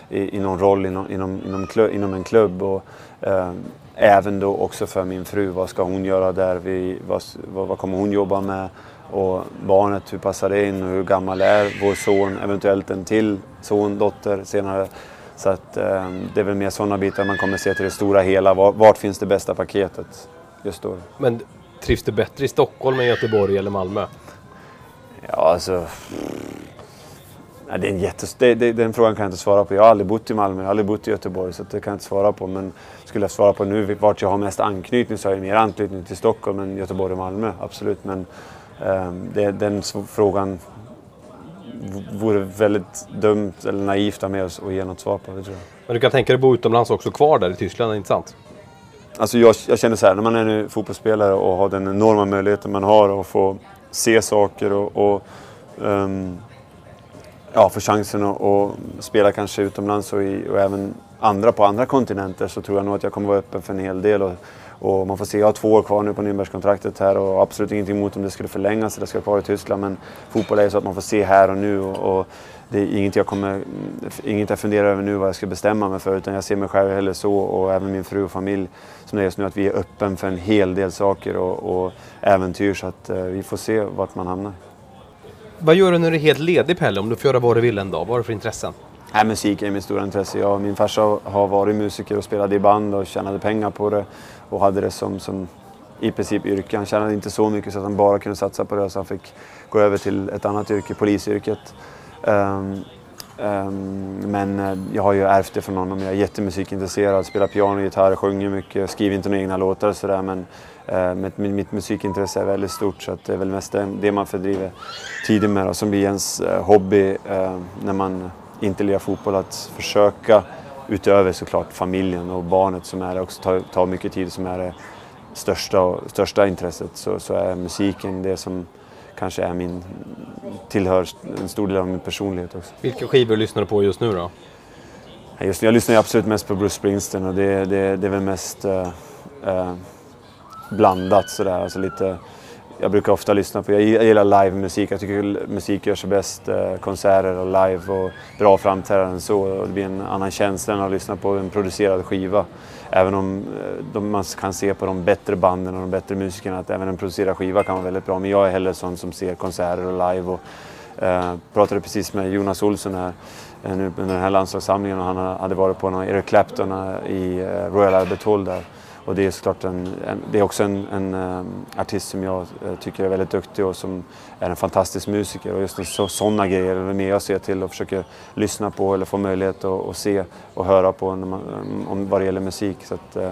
i, i någon roll inom, inom, inom, klubb, inom en klubb. Och, eh, även då också för min fru. Vad ska hon göra där? Vi, vad, vad kommer hon jobba med? Och barnet, hur passar det in och hur gammal är vår son? Eventuellt en till son, dotter senare. Så att, eh, det är väl mer sådana bitar man kommer se till det stora hela. Vart, vart finns det bästa paketet just då? Men trivs du bättre i Stockholm än Göteborg eller Malmö? Ja, alltså... Nej, det är en jättes... Det, det, den frågan kan jag inte svara på. Jag har aldrig bott i Malmö, jag har aldrig bott i Göteborg så det kan jag inte svara på. Men skulle jag svara på nu vart jag har mest anknytning så har jag mer anknytning till Stockholm än Göteborg och Malmö, absolut. Men um, det, den frågan vore väldigt dumt eller naivt av mig att ge något svar på. Det tror jag. Men du kan tänka dig att bo utomlands också, kvar där i Tyskland, inte sant? Alltså jag, jag känner så här, när man är nu fotbollsspelare och har den enorma möjligheten man har att få se saker och, och um, ja, få chansen att, att, spela kanske utomlands och, i, och även andra på andra kontinenter så tror jag nog att jag kommer vara öppen för en hel del. Och, och man får se, jag har två år kvar nu på Nürnbergskontraktet här och absolut ingenting emot om det skulle förlängas eller ska kvar i Tyskland. Men fotboll är så att man får se här och nu och, och det är inget jag, kommer, inget jag funderar över nu vad jag ska bestämma mig för utan jag ser mig själv heller så och även min fru och familj som det är just nu att vi är öppen för en hel del saker och, och äventyr så att eh, vi får se vart man hamnar. Vad gör du när du är helt ledig Pelle om du får göra vad du vill en dag? Vad har du för intressen? Nej, musik är mitt stora intresse. Jag, min farsa har varit musiker och spelade i band och tjänade pengar på det och hade det som, som i princip yrke. Han tjänade inte så mycket så att han bara kunde satsa på det så han fick gå över till ett annat yrke, polisyrket. Um, um, men eh, jag har ju ärvt det från honom. Jag är jättemusikintresserad, spelar piano, gitarr, sjunger mycket, skriver inte några egna låtar och sådär men uh, mitt, mitt musikintresse är väldigt stort så att det är väl mest det man fördriver tiden med och som blir ens uh, hobby när man inte lirar fotboll att försöka utöver såklart familjen och barnet som är också tar, tar mycket tid som är det största, största intresset så, så är musiken det som kanske är min, tillhör en stor del av min personlighet också. Vilka skivor lyssnar du på just nu då? Just nu, jag lyssnar absolut mest på Bruce Springsteen och det, det, det är väl mest uh, uh, blandat sådär. Alltså lite, jag brukar ofta lyssna på, jag gillar livemusik. Jag tycker musik gör sig bäst, eh, konserter och live och bra framträdanden så. Och det blir en annan känsla än att lyssna på en producerad skiva. Även om eh, de, man kan se på de bättre banden och de bättre musikerna att även en producerad skiva kan vara väldigt bra. Men jag är hellre sån som ser konserter och live. Och, eh, pratade precis med Jonas Olsson här eh, nu under den här landslagssamlingen och han hade varit på någon Eric Clapton i Royal Albert Hall där. Och det är såklart en, en det är också en, en um, artist som jag uh, tycker är väldigt duktig och som är en fantastisk musiker. Och just så, sådana grejer är det mer jag ser till och försöker lyssna på eller få möjlighet att, att se och höra på när man, eh, om vad det gäller musik. Så att, uh,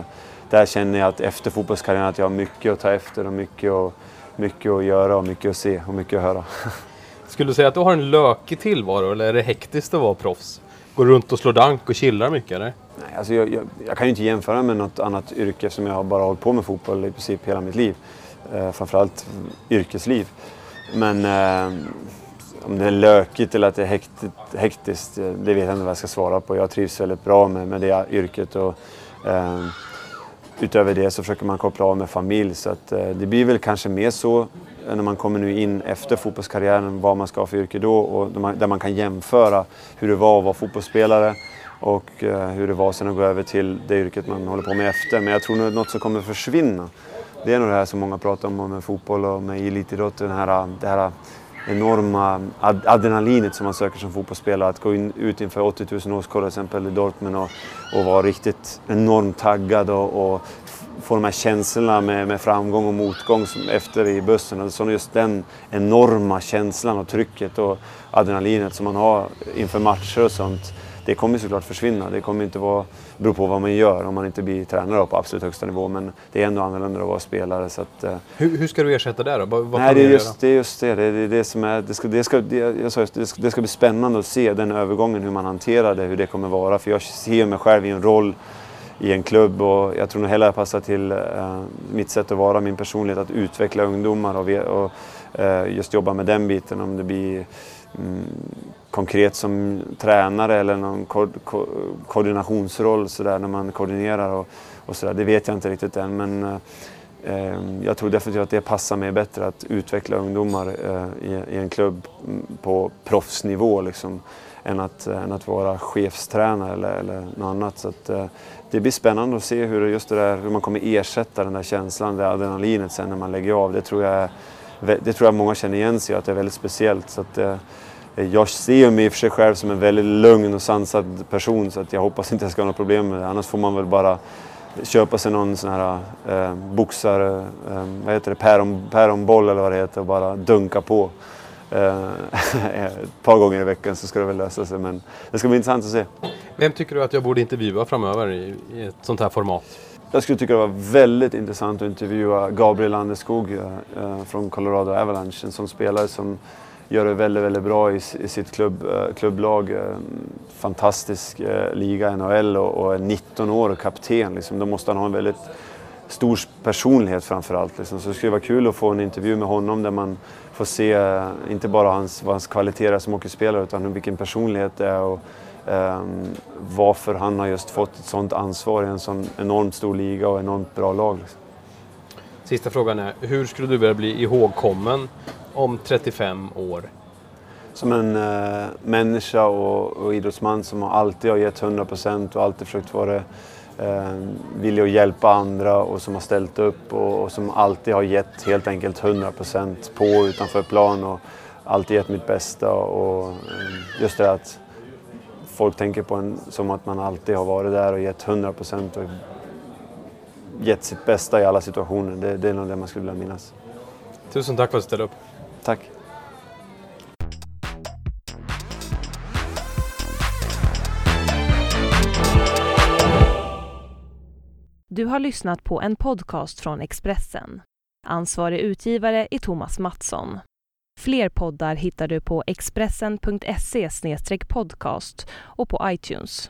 där känner jag att efter fotbollskarriären att jag har mycket att ta efter och mycket och, mycket att göra och mycket att se och mycket att höra. Skulle du säga att du har en lökig tillvaro eller är det hektiskt att vara proffs? Går du runt och slår dank och chillar mycket eller? Nej, alltså jag, jag, jag kan ju inte jämföra med något annat yrke eftersom jag har bara hållit på med fotboll i princip hela mitt liv. Eh, framförallt yrkesliv. Men eh, om det är lökigt eller att det är hektigt, hektiskt, eh, det vet jag inte vad jag ska svara på. Jag trivs väldigt bra med, med det yrket. Och, eh, utöver det så försöker man koppla av med familj. Så att, eh, det blir väl kanske mer så när man kommer nu in efter fotbollskarriären vad man ska ha för yrke då och där man kan jämföra hur det var att vara fotbollsspelare och eh, hur det var sen att gå över till det yrket man håller på med efter. Men jag tror nog något som kommer försvinna. Det är nog det här som många pratar om med fotboll och med elitidrott. Den här, eh, det här eh, enorma adrenalinet som man söker som fotbollsspelare. Att gå in, ut inför 80 000 åskådare till exempel i Dortmund och, och vara riktigt enormt taggad och, och få de här känslorna med, med framgång och motgång som efter i bussen. Alltså just den enorma känslan och trycket och adrenalinet som man har inför matcher och sånt det kommer såklart försvinna. Det kommer inte vara, bero på vad man gör om man inte blir tränare på absolut högsta nivå. Men det är ändå annorlunda att vara spelare. Så att, eh, hur, hur, ska du ersätta det då? Vad, nej, det är, just, det är just det. Det är det som är, det ska, det ska, det, jag sa just, det ska, det ska bli spännande att se den övergången, hur man hanterar det, hur det kommer vara. För jag ser mig själv i en roll i en klubb och jag tror nog hela passar till uh, mitt sätt att vara, min personlighet, att utveckla ungdomar och, och uh, just jobba med den biten. Om det blir Mm, konkret som tränare eller någon ko ko koordinationsroll så där, när man koordinerar och, och så där. Det vet jag inte riktigt än men eh, eh, jag tror definitivt att det passar mig bättre att utveckla ungdomar eh, i, i, en klubb på proffsnivå liksom, än, att, eh, än att vara chefstränare eller, eller något annat. Så att, eh, det blir spännande att se hur, just det där, hur man kommer ersätta den där känslan, det adrenalinet sen när man lägger av. Det tror jag, det tror jag många känner igen sig att det är väldigt speciellt. Så att, eh, jag ser mig i och för sig själv som en väldigt lugn och sansad person så att jag hoppas inte jag ska ha något problem med det. Annars får man väl bara köpa sig någon sån här eh, boxare, eh, vad heter det, päron, päronboll eller vad det heter och bara dunka på. Eh, ett par gånger i veckan så ska det väl lösa sig men det ska bli intressant att se. Vem tycker du att jag borde intervjua framöver i, i ett sånt här format? Jag skulle tycka det var väldigt intressant att intervjua Gabriel Landeskog eh, från Colorado Avalanche, en sån spelare som gör det väldigt, väldigt bra i, i sitt klubb, eh, klubblag. Eh, fantastisk eh, liga, NHL och, och är 19 år och kapten. Liksom. Då måste han ha en väldigt stor personlighet framför allt. Liksom. Så det skulle vara kul att få en intervju med honom där man får se inte bara hans, vad hans kvaliteter är som hockeyspelare utan vilken personlighet det är och um, varför han har just fått ett sånt ansvar i en sån enormt stor liga och enormt bra lag. Liksom. Sista frågan är, hur skulle du vilja bli ihågkommen om 35 år? Som en äh, människa och, och idrottsman som alltid har gett 100 procent och alltid försökt vara äh, villig att hjälpa andra och som har ställt upp och, och som alltid har gett helt enkelt 100 procent på och utanför plan och alltid gett mitt bästa och äh, just det att folk tänker på en som att man alltid har varit där och gett 100 procent och gett sitt bästa i alla situationer. Det, det är nog det man skulle vilja minnas. Tusen tack för att du ställde upp. Tack. Du har lyssnat på en podcast från Expressen. Ansvarig utgivare är Thomas Mattsson. Fler poddar hittar du på expressen.se podcast och på iTunes.